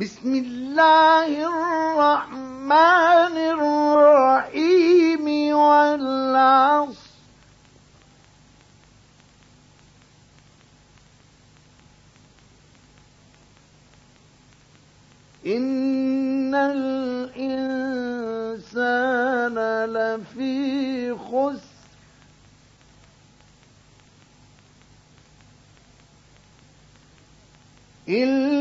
بسم الله الرحمن الرحيم والعصر. إن الإنسان لفي خسر. إلا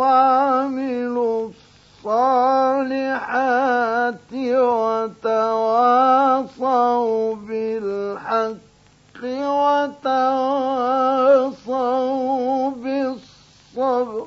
وعملوا الصالحات وتواصوا بالحق وتواصوا بالصبر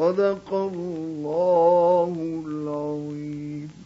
صدق الله العظيم.